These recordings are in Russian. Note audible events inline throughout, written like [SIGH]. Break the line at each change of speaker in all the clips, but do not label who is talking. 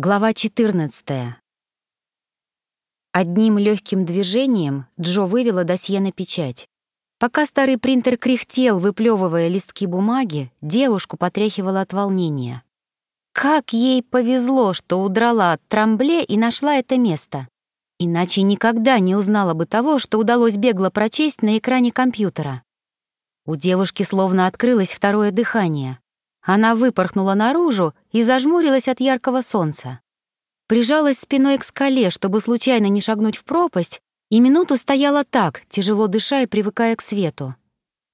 Глава 14. Одним легким движением Джо вывела досье на печать. Пока старый принтер кряхтел, выплевывая листки бумаги, девушку потряхивала от волнения. Как ей повезло, что удрала от трамбле и нашла это место. Иначе никогда не узнала бы того, что удалось бегло прочесть на экране компьютера. У девушки словно открылось второе дыхание. Она выпорхнула наружу и зажмурилась от яркого солнца. Прижалась спиной к скале, чтобы случайно не шагнуть в пропасть, и минуту стояла так, тяжело дыша и привыкая к свету.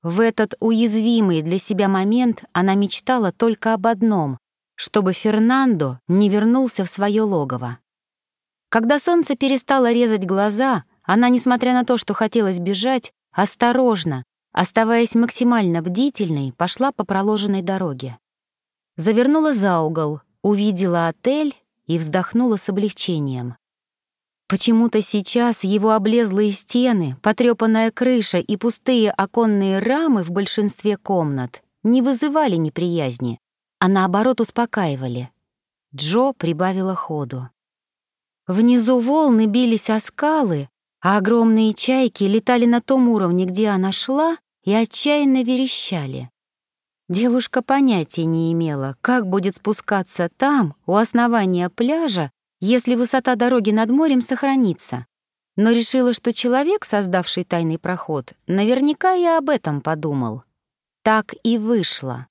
В этот уязвимый для себя момент она мечтала только об одном — чтобы Фернандо не вернулся в свое логово. Когда солнце перестало резать глаза, она, несмотря на то, что хотелось бежать, осторожно, оставаясь максимально бдительной, пошла по проложенной дороге. Завернула за угол, увидела отель и вздохнула с облегчением. Почему-то сейчас его облезлые стены, потрёпанная крыша и пустые оконные рамы в большинстве комнат не вызывали неприязни, а наоборот успокаивали. Джо прибавила ходу. Внизу волны бились о скалы, а огромные чайки летали на том уровне, где она шла, и отчаянно верещали. Девушка понятия не имела, как будет спускаться там, у основания пляжа, если высота дороги над морем сохранится. Но решила, что человек, создавший тайный проход, наверняка и об этом подумал. Так и вышло.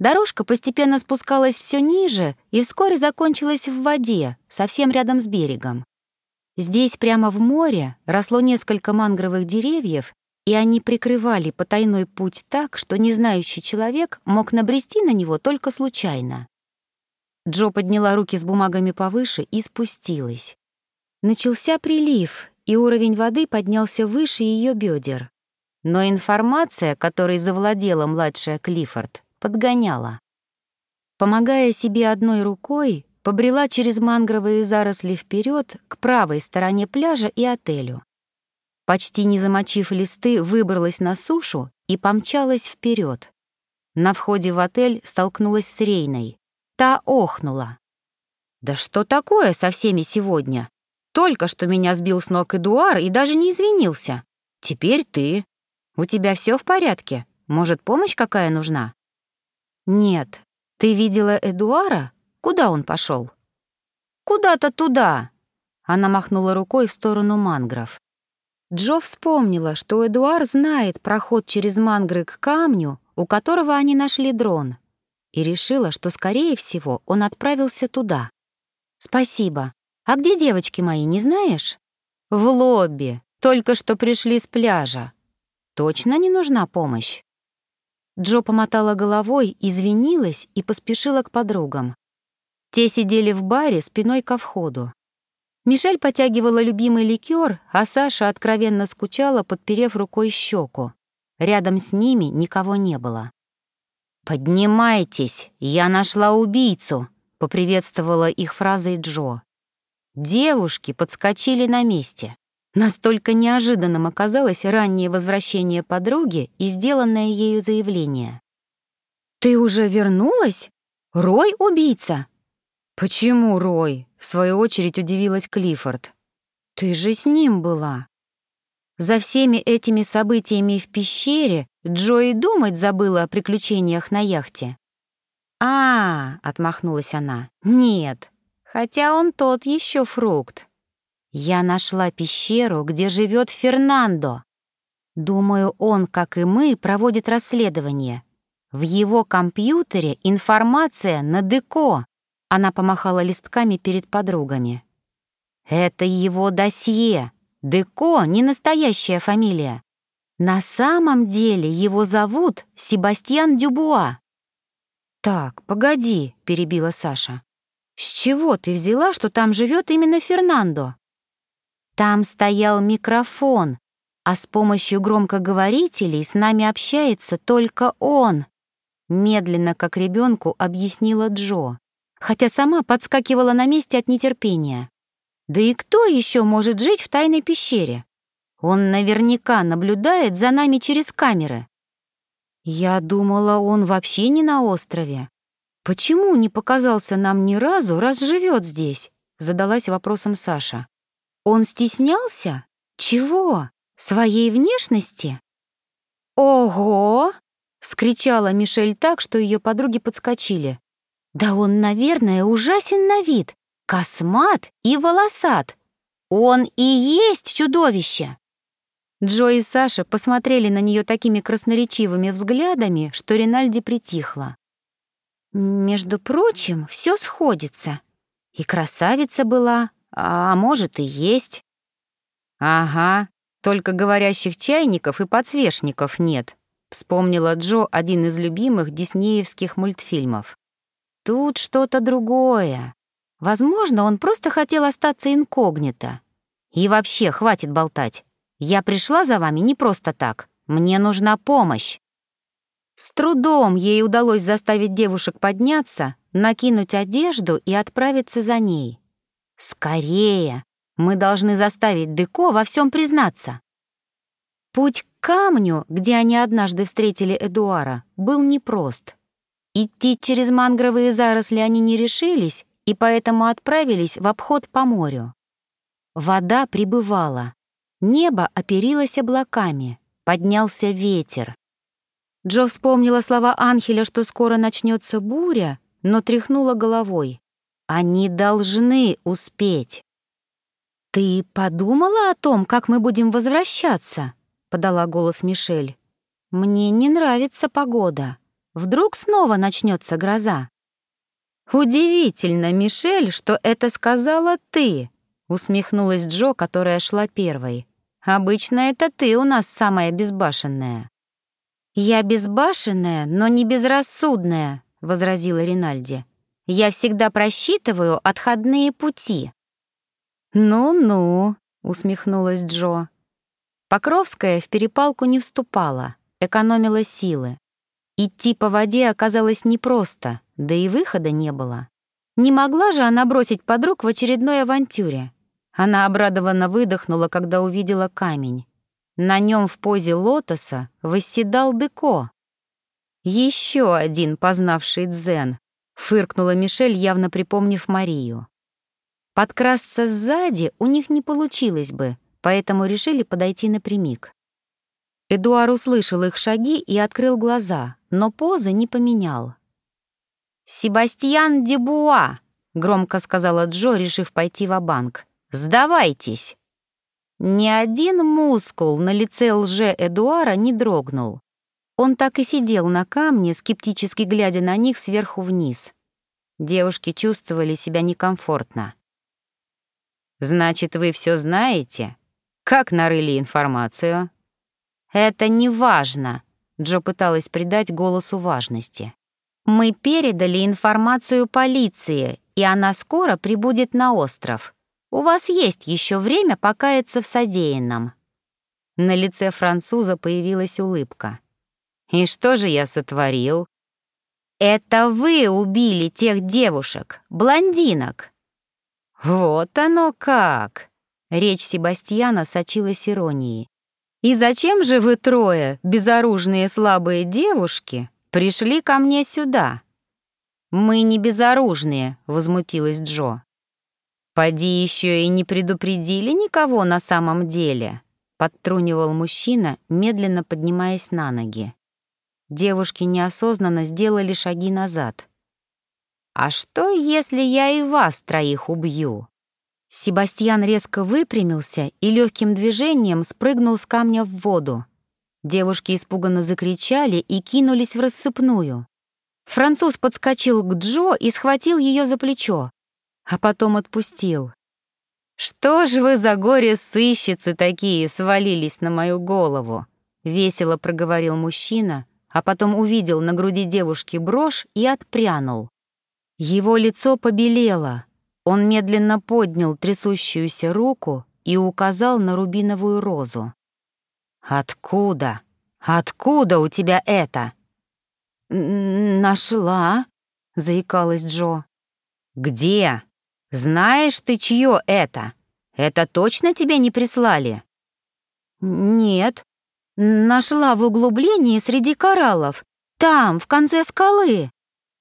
Дорожка постепенно спускалась все ниже и вскоре закончилась в воде, совсем рядом с берегом. Здесь, прямо в море, росло несколько мангровых деревьев, и они прикрывали потайной путь так, что незнающий человек мог набрести на него только случайно. Джо подняла руки с бумагами повыше и спустилась. Начался прилив, и уровень воды поднялся выше ее бедер. Но информация, которой завладела младшая Клиффорд, подгоняла. Помогая себе одной рукой, побрела через мангровые заросли вперед к правой стороне пляжа и отелю. Почти не замочив листы, выбралась на сушу и помчалась вперед. На входе в отель столкнулась с Рейной. Та охнула. «Да что такое со всеми сегодня? Только что меня сбил с ног Эдуар и даже не извинился. Теперь ты. У тебя все в порядке? Может, помощь какая нужна?» «Нет. Ты видела Эдуара? Куда он пошел? «Куда-то туда!» Она махнула рукой в сторону мангров. Джо вспомнила, что Эдуар знает проход через мангры к камню, у которого они нашли дрон, и решила, что, скорее всего, он отправился туда. «Спасибо. А где девочки мои, не знаешь?» «В лобби. Только что пришли с пляжа. Точно не нужна помощь?» Джо помотала головой, извинилась и поспешила к подругам. Те сидели в баре спиной ко входу. Мишель потягивала любимый ликер, а Саша откровенно скучала, подперев рукой щеку. Рядом с ними никого не было. «Поднимайтесь, я нашла убийцу», — поприветствовала их фразой Джо. Девушки подскочили на месте. Настолько неожиданным оказалось раннее возвращение подруги и сделанное ею заявление. «Ты уже вернулась? Рой убийца?» «Почему Рой?» — в свою очередь удивилась Клиффорд. «Ты же с ним была». За всеми этими событиями в пещере Джо и думать забыла о приключениях на яхте. «А, — отмахнулась она, — нет, хотя он тот еще фрукт. Я нашла пещеру, где живет Фернандо. Думаю, он, как и мы, проводит расследование. В его компьютере информация на Деко. Она помахала листками перед подругами. «Это его досье. Деко — не настоящая фамилия. На самом деле его зовут Себастьян Дюбуа». «Так, погоди», — перебила Саша. «С чего ты взяла, что там живет именно Фернандо?» «Там стоял микрофон, а с помощью громкоговорителей с нами общается только он», медленно, как ребенку, объяснила Джо хотя сама подскакивала на месте от нетерпения. Да и кто еще может жить в тайной пещере? Он наверняка наблюдает за нами через камеры. Я думала, он вообще не на острове.
почему не показался нам ни разу, раз живет здесь?» — задалась вопросом Саша. «Он стеснялся? Чего? Своей внешности?» «Ого!» — вскричала Мишель так, что ее подруги подскочили. «Да он, наверное, ужасен на вид, космат и волосат. Он и есть чудовище!» Джо и Саша посмотрели на нее такими красноречивыми взглядами, что Ринальди притихла. «Между прочим, все сходится. И красавица была, а может и есть».
«Ага, только говорящих чайников и подсвечников нет», вспомнила Джо один из любимых диснеевских мультфильмов.
«Тут что-то другое. Возможно, он просто хотел остаться инкогнито. И вообще, хватит болтать. Я пришла за вами не просто так. Мне нужна помощь». С трудом ей удалось заставить девушек подняться, накинуть одежду и отправиться за ней. «Скорее! Мы должны заставить Деко во всем признаться». Путь к камню, где они однажды встретили Эдуара, был непрост. Идти через мангровые заросли они не решились и поэтому отправились в обход по морю. Вода прибывала. Небо оперилось облаками, поднялся ветер. Джо вспомнила слова Анхеля, что скоро начнется буря, но тряхнула головой. Они должны успеть. «Ты подумала о том, как мы будем возвращаться?» — подала голос Мишель. «Мне не нравится погода. Вдруг снова начнется гроза?»
«Удивительно, Мишель, что это сказала ты», — усмехнулась Джо, которая шла первой. Обычно это ты у нас самая безбашенная».
«Я безбашенная, но не безрассудная», — возразила Ринальди. «Я всегда просчитываю отходные пути».
«Ну-ну», — усмехнулась Джо. Покровская в перепалку не вступала, экономила силы. Идти по воде оказалось непросто, да и выхода не было. Не могла же она бросить подруг в очередной авантюре. Она обрадованно выдохнула, когда увидела камень. На нем в позе лотоса восседал Деко. Еще один познавший дзен, фыркнула Мишель, явно припомнив Марию. Подкрасться сзади у них не получилось бы, поэтому решили подойти напрямик. Эдуар услышал их шаги и открыл глаза, но позы не поменял. «Себастьян Дебуа!» — громко сказала Джо, решив пойти в банк Сдавайтесь!» Ни один мускул на лице лже-Эдуара не дрогнул. Он так и сидел на камне, скептически глядя на них сверху вниз. Девушки чувствовали себя некомфортно. «Значит, вы все знаете? Как нарыли информацию?» «Это не важно», — Джо пыталась придать голосу важности. «Мы передали информацию полиции, и она скоро прибудет на остров. У вас есть еще время покаяться в содеянном». На лице француза появилась улыбка. «И что же я сотворил?» «Это вы убили тех девушек, блондинок!» «Вот оно как!» Речь Себастьяна сочилась иронией. «И зачем же вы трое, безоружные слабые девушки, пришли ко мне сюда?» «Мы не безоружные», — возмутилась Джо. «Поди еще и не предупредили никого на самом деле», — подтрунивал мужчина, медленно поднимаясь на ноги. Девушки неосознанно сделали шаги назад. «А что, если я и вас троих убью?» Себастьян резко выпрямился и легким движением спрыгнул с камня в воду. Девушки испуганно закричали и кинулись в рассыпную. Француз подскочил к Джо и схватил ее за плечо а потом отпустил. «Что ж вы за горе-сыщицы такие свалились на мою голову?» — весело проговорил мужчина, а потом увидел на груди девушки брошь и отпрянул. Его лицо побелело. Он медленно поднял трясущуюся руку и указал на рубиновую розу. «Откуда? Откуда у тебя это?»
«Нашла», — заикалась Джо.
«Где?» «Знаешь ты, чье это? Это точно тебе не прислали?»
«Нет. Нашла в углублении среди кораллов. Там, в конце скалы».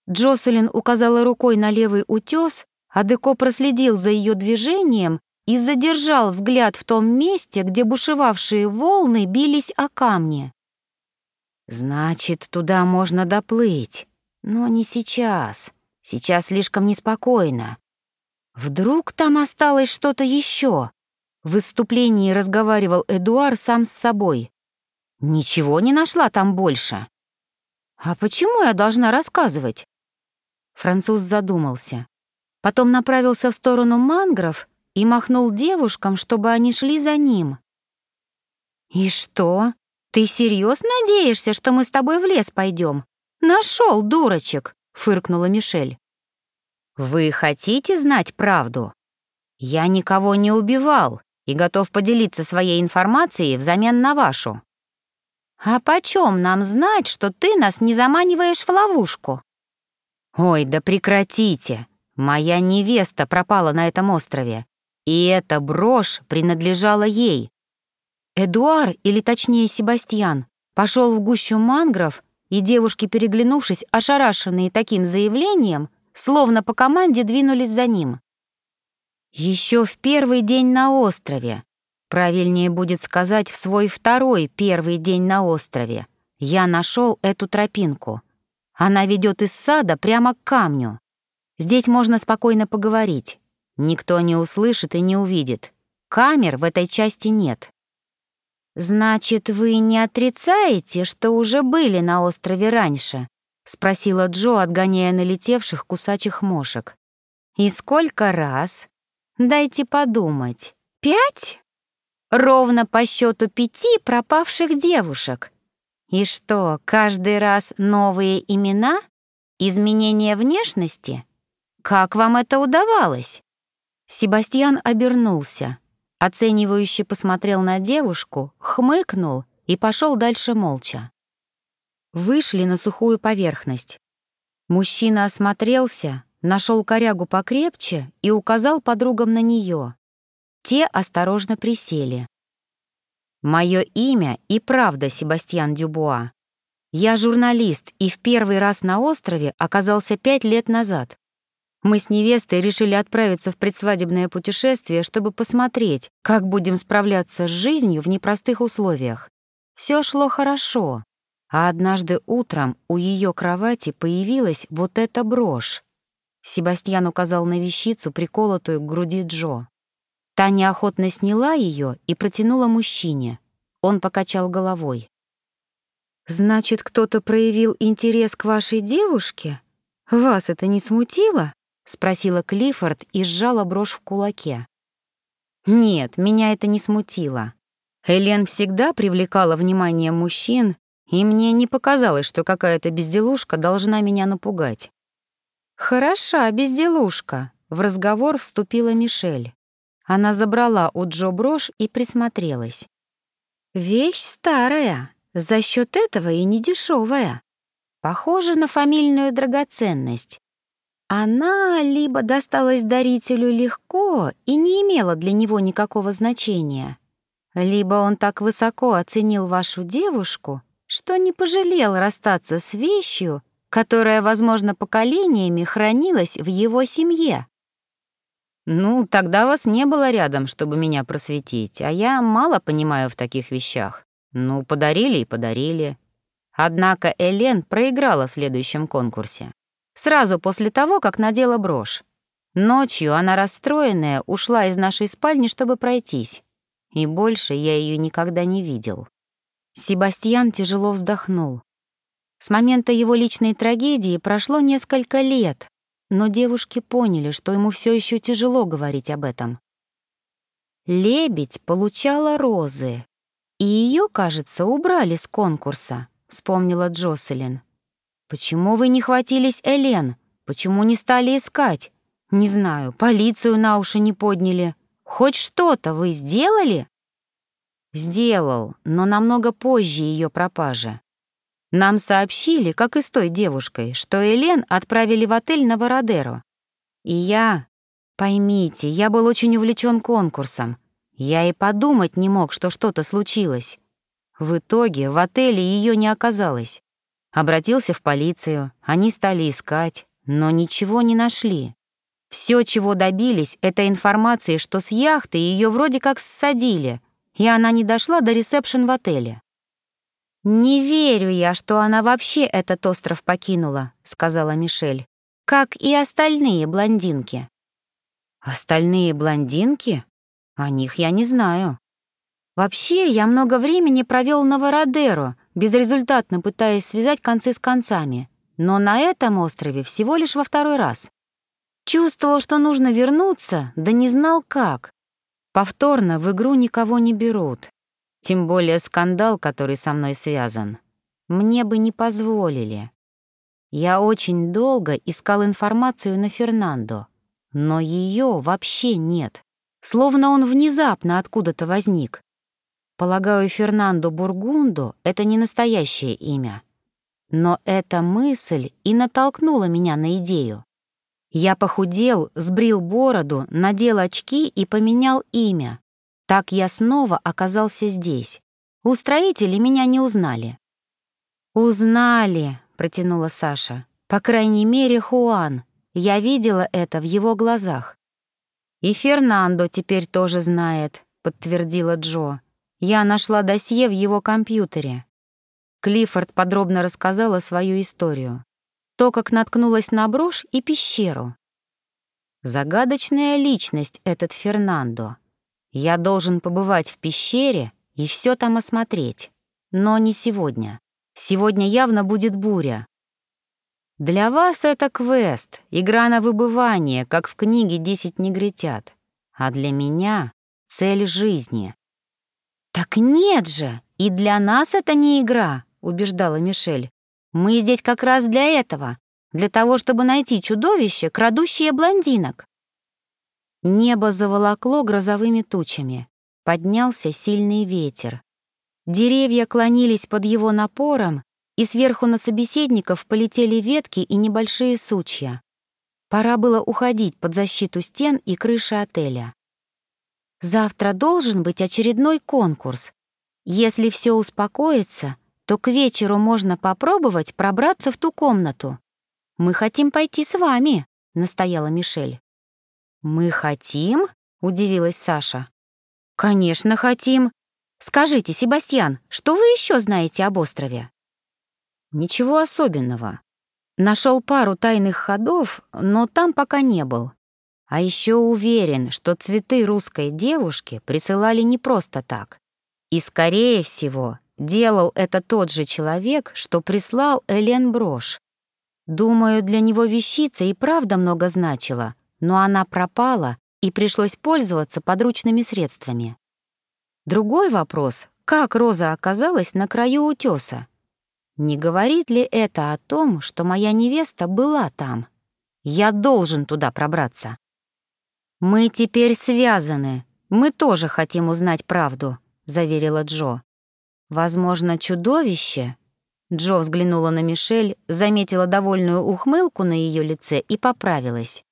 Джоселин указала рукой на левый утес, а Деко проследил за ее движением и задержал взгляд в том месте, где бушевавшие волны бились о камни. «Значит, туда можно доплыть, но не сейчас. Сейчас слишком неспокойно. Вдруг там осталось что-то еще?» В выступлении разговаривал Эдуар сам с собой. «Ничего не нашла там больше». «А почему я должна рассказывать?» Француз задумался. Потом направился в сторону мангров и махнул девушкам, чтобы они шли за ним. «И что? Ты серьезно надеешься, что мы с тобой в лес пойдем? Нашел, дурочек!» — фыркнула Мишель. «Вы хотите знать правду? Я никого не убивал и готов поделиться своей информацией взамен на вашу. А почем нам знать, что ты нас не заманиваешь в ловушку?» «Ой, да прекратите! Моя невеста пропала на этом острове, и эта брошь принадлежала ей. Эдуар, или точнее Себастьян, пошел в гущу мангров, и девушки, переглянувшись, ошарашенные таким заявлением, словно по команде двинулись за ним. Еще в первый день на острове, правильнее будет сказать, в свой второй первый день на острове, я нашел эту тропинку. Она ведет из сада прямо к камню. Здесь можно спокойно поговорить. Никто не услышит и не увидит. Камер в этой части нет. «Значит, вы не отрицаете, что уже были на острове раньше?» — спросила Джо, отгоняя налетевших кусачих мошек. «И сколько раз? Дайте подумать. Пять? Ровно по счету пяти пропавших девушек. И что, каждый раз новые имена? Изменение внешности? Как вам это удавалось?» Себастьян обернулся, оценивающе посмотрел на девушку, хмыкнул и пошел дальше молча. Вышли на сухую поверхность. Мужчина осмотрелся, нашел корягу покрепче и указал подругам на нее. Те осторожно присели. «Мое имя и правда Себастьян Дюбуа. Я журналист и в первый раз на острове оказался пять лет назад. Мы с невестой решили отправиться в предсвадебное путешествие, чтобы посмотреть, как будем справляться с жизнью в непростых условиях. Все шло хорошо, а однажды утром у ее кровати появилась вот эта брошь. Себастьян указал на вещицу, приколотую к груди Джо. Та неохотно сняла ее и протянула мужчине. Он покачал головой. «Значит, кто-то проявил интерес к вашей девушке? Вас это не смутило?» — спросила Клиффорд и сжала брошь в кулаке. «Нет, меня это не смутило. Элен всегда привлекала внимание мужчин, и мне не показалось, что какая-то безделушка должна меня напугать». «Хороша безделушка», — в разговор вступила Мишель. Она забрала у Джо брошь и присмотрелась. «Вещь старая, за счет этого и недешевая. Похожа на фамильную драгоценность. Она либо досталась дарителю легко и не имела для него никакого значения, либо он так высоко оценил вашу девушку, что не пожалел расстаться с вещью, которая, возможно, поколениями хранилась в его семье. «Ну, тогда вас не было рядом, чтобы меня просветить, а я мало понимаю в таких вещах. Ну, подарили и подарили». Однако Элен проиграла в следующем конкурсе сразу после того, как надела брошь. Ночью она, расстроенная, ушла из нашей спальни, чтобы пройтись. И больше я ее никогда не видел. Себастьян тяжело вздохнул. С момента его личной трагедии прошло несколько лет, но девушки поняли, что ему все еще тяжело говорить об этом. Лебедь получала розы, и ее, кажется, убрали с конкурса, вспомнила Джоселин. Почему вы не хватились Элен? Почему не стали искать? Не знаю, полицию на уши не подняли. Хоть что-то вы сделали? Сделал, но намного позже ее пропажи. Нам сообщили, как и с той девушкой, что Элен отправили в отель на Вородеро. И я... Поймите, я был очень увлечен конкурсом. Я и подумать не мог, что что-то случилось. В итоге в отеле ее не оказалось. Обратился в полицию, они стали искать, но ничего не нашли. Все, чего добились, это информации, что с яхты ее вроде как ссадили, и она не дошла до ресепшн в отеле. «Не верю я, что она вообще этот остров покинула», — сказала Мишель, «как и остальные блондинки». «Остальные блондинки? О них я не знаю». «Вообще, я много времени провел на Вородеро, безрезультатно пытаясь связать концы с концами, но на этом острове всего лишь во второй раз. Чувствовал, что нужно вернуться, да не знал как. Повторно в игру никого не берут, тем более скандал, который со мной связан. Мне бы не позволили. Я очень долго искал информацию на Фернандо, но ее вообще нет. Словно он внезапно откуда-то возник. Полагаю, Фернандо Бургундо — это не настоящее имя. Но эта мысль и натолкнула меня на идею. Я похудел, сбрил бороду, надел очки и поменял имя. Так я снова оказался здесь. Устроители меня не узнали. «Узнали», — протянула Саша. «По крайней мере, Хуан. Я видела это в его глазах». «И Фернандо теперь тоже знает», — подтвердила Джо. «Я нашла досье в его компьютере». Клиффорд подробно рассказала свою историю. То, как наткнулась на брошь и пещеру. Загадочная личность этот Фернандо. Я должен побывать в пещере и все там осмотреть. Но не сегодня. Сегодня явно будет буря. Для вас это квест, игра на выбывание, как в книге «Десять негритят». А для меня — цель жизни. «Так нет же, и для нас это не игра», — убеждала Мишель. «Мы здесь как раз для этого, для того, чтобы найти чудовище, крадущее блондинок. Небо заволокло грозовыми тучами. Поднялся сильный ветер. Деревья клонились под его напором, и сверху на собеседников полетели ветки и небольшие сучья. Пора было уходить под защиту стен и крыши отеля. Завтра должен быть очередной конкурс. Если все успокоится, то к вечеру можно попробовать пробраться в ту комнату. Мы хотим пойти с вами, настояла Мишель. «Мы хотим?» — удивилась Саша. «Конечно, хотим. Скажите, Себастьян, что вы еще знаете об острове?» «Ничего особенного. Нашел пару тайных ходов, но там пока не был. А еще уверен, что цветы русской девушки присылали не просто так. И, скорее всего, делал это тот же человек, что прислал Элен брошь. Думаю, для него вещица и правда много значила, но она пропала, и пришлось пользоваться подручными средствами. Другой вопрос — как Роза оказалась на краю утеса? Не говорит ли это о том, что моя невеста была там? Я должен туда пробраться. «Мы теперь связаны. Мы тоже хотим узнать правду», — заверила Джо. «Возможно, чудовище?» Джо взглянула на Мишель, заметила довольную ухмылку на ее лице и поправилась.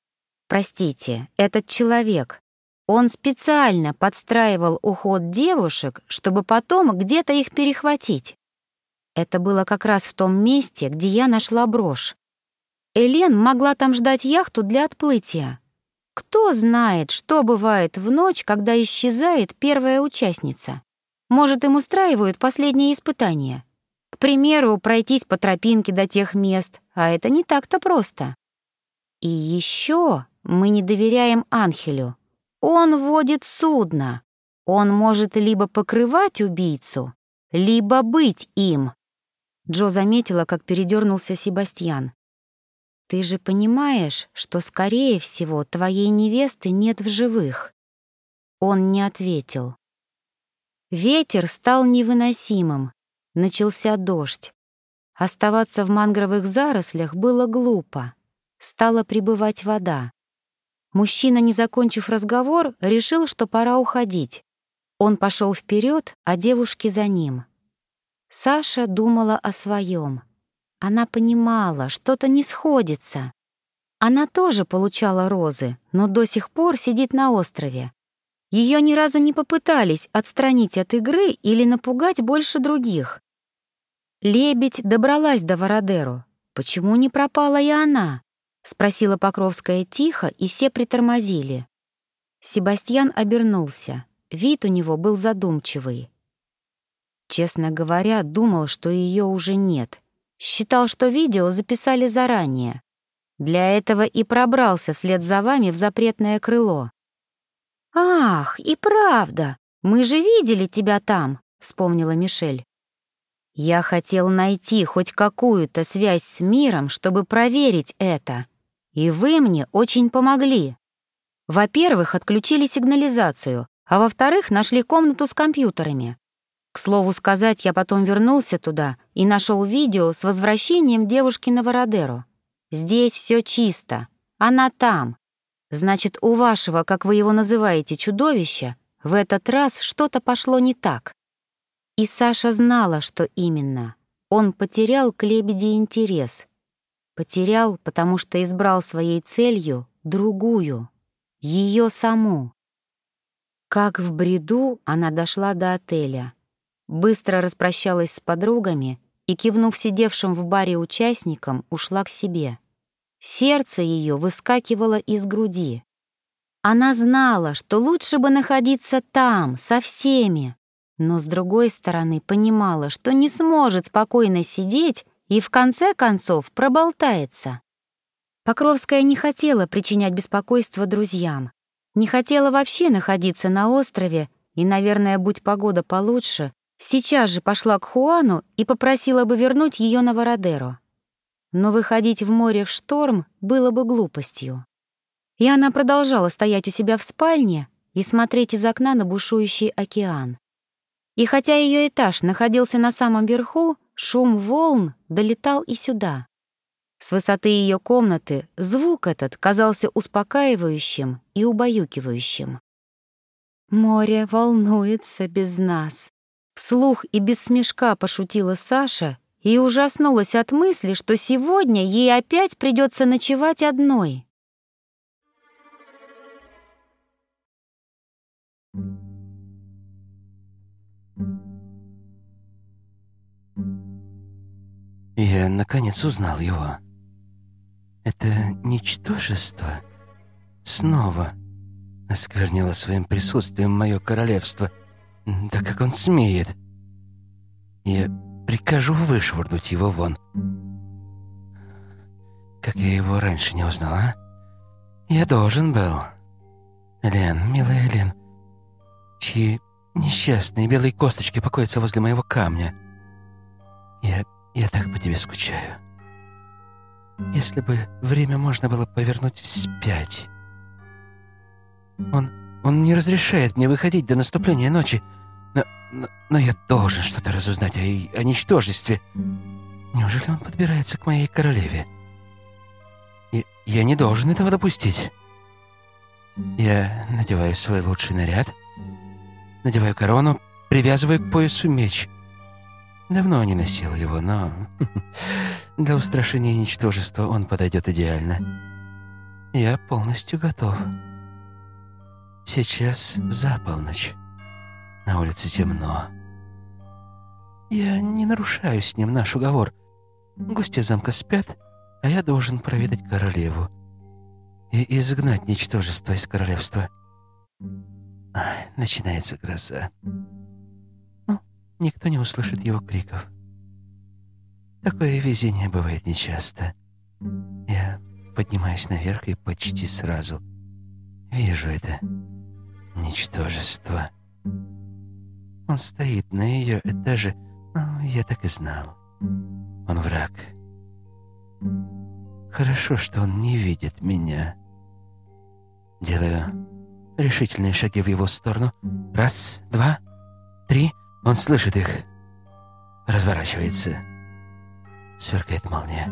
Простите, этот человек, он специально подстраивал уход девушек, чтобы потом где-то их перехватить. Это было как раз в том месте, где я нашла брошь. Элен могла там ждать яхту для отплытия. Кто знает, что бывает в ночь, когда исчезает первая участница. Может, им устраивают последние испытания. К примеру, пройтись по тропинке до тех мест, а это не так-то просто. И еще мы не доверяем Анхелю. Он водит судно. Он может либо покрывать убийцу, либо быть им. Джо заметила, как передернулся Себастьян. «Ты же понимаешь, что, скорее всего, твоей невесты нет в живых?» Он не ответил. Ветер стал невыносимым. Начался дождь. Оставаться в мангровых зарослях было глупо. Стала прибывать вода. Мужчина, не закончив разговор, решил, что пора уходить. Он пошел вперед, а девушки за ним. Саша думала о своем. Она понимала, что-то не сходится. Она тоже получала розы, но до сих пор сидит на острове. Ее ни разу не попытались отстранить от игры или напугать больше других. Лебедь добралась до Вородеру. Почему не пропала и она? Спросила Покровская тихо, и все притормозили. Себастьян обернулся. Вид у него был задумчивый. Честно говоря, думал, что ее уже нет. Считал, что видео записали заранее. Для этого и пробрался вслед за вами в запретное крыло. «Ах, и правда! Мы же видели тебя там!» — вспомнила Мишель. «Я хотел найти хоть какую-то связь с миром, чтобы проверить это. И вы мне очень помогли. Во-первых, отключили сигнализацию, а во-вторых, нашли комнату с компьютерами. К слову сказать, я потом вернулся туда и нашел видео с возвращением девушки на Вородеро. Здесь все чисто. Она там. Значит, у вашего, как вы его называете, чудовища, в этот раз что-то пошло не так. И Саша знала, что именно. Он потерял к лебеди интерес. Потерял, потому что избрал своей целью другую, ее саму. Как в бреду она дошла до отеля быстро распрощалась с подругами и, кивнув сидевшим в баре участникам, ушла к себе. Сердце ее выскакивало из груди. Она знала, что лучше бы находиться там, со всеми, но, с другой стороны, понимала, что не сможет спокойно сидеть и, в конце концов, проболтается. Покровская не хотела причинять беспокойство друзьям, не хотела вообще находиться на острове, и, наверное, будь погода получше, Сейчас же пошла к Хуану и попросила бы вернуть ее на Вородеро. Но выходить в море в шторм было бы глупостью. И она продолжала стоять у себя в спальне и смотреть из окна на бушующий океан. И хотя ее этаж находился на самом верху, шум волн долетал и сюда. С высоты ее комнаты звук этот казался успокаивающим и убаюкивающим. «Море волнуется без нас», Вслух и без смешка пошутила Саша и ужаснулась от мысли, что сегодня ей опять придется ночевать одной.
Я, наконец, узнал его. Это ничтожество снова осквернило своим присутствием мое королевство — да как он смеет? Я прикажу вышвырнуть его вон. Как я его раньше не узнал, а? Я должен был. Лен, милая Лен, чьи несчастные белые косточки покоятся возле моего камня. Я, я так по тебе скучаю. Если бы время можно было повернуть вспять. Он, он не разрешает мне выходить до наступления ночи, но, но я должен что-то разузнать о, о ничтожестве. Неужели он подбирается к моей королеве? И я не должен этого допустить. Я надеваю свой лучший наряд, надеваю корону, привязываю к поясу меч. Давно не носил его, но [LAUGHS] для устрашения ничтожества он подойдет идеально. Я полностью готов. Сейчас за полночь. На улице темно. Я не нарушаю с ним наш уговор. Гости замка спят, а я должен проведать королеву и изгнать ничтожество из королевства. Ай, начинается гроза. Ну, никто не услышит его криков. Такое везение бывает нечасто. Я поднимаюсь наверх и почти сразу вижу это ничтожество. Он стоит на ее этаже, ну, я так и знал. Он враг. Хорошо, что он не видит меня. Делаю решительные шаги в его сторону. Раз, два, три. Он слышит их. Разворачивается. Сверкает молния.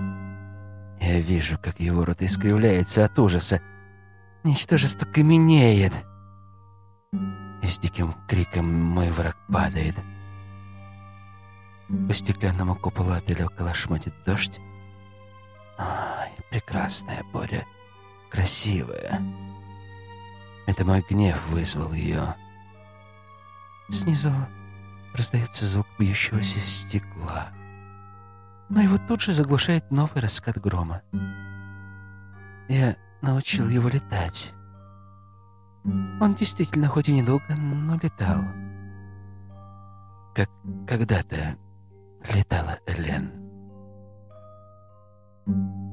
Я вижу, как его рот искривляется от ужаса. Ничтожество каменеет и с диким криком мой враг падает. По стеклянному куполу отеля колошматит дождь. Ай, прекрасная Боря, красивая. Это мой гнев вызвал ее. Снизу раздается звук бьющегося стекла. но его тут же заглушает новый раскат грома. Я научил его летать. Он действительно, хоть и недолго, но летал. Как когда-то летала Элен. Thank you.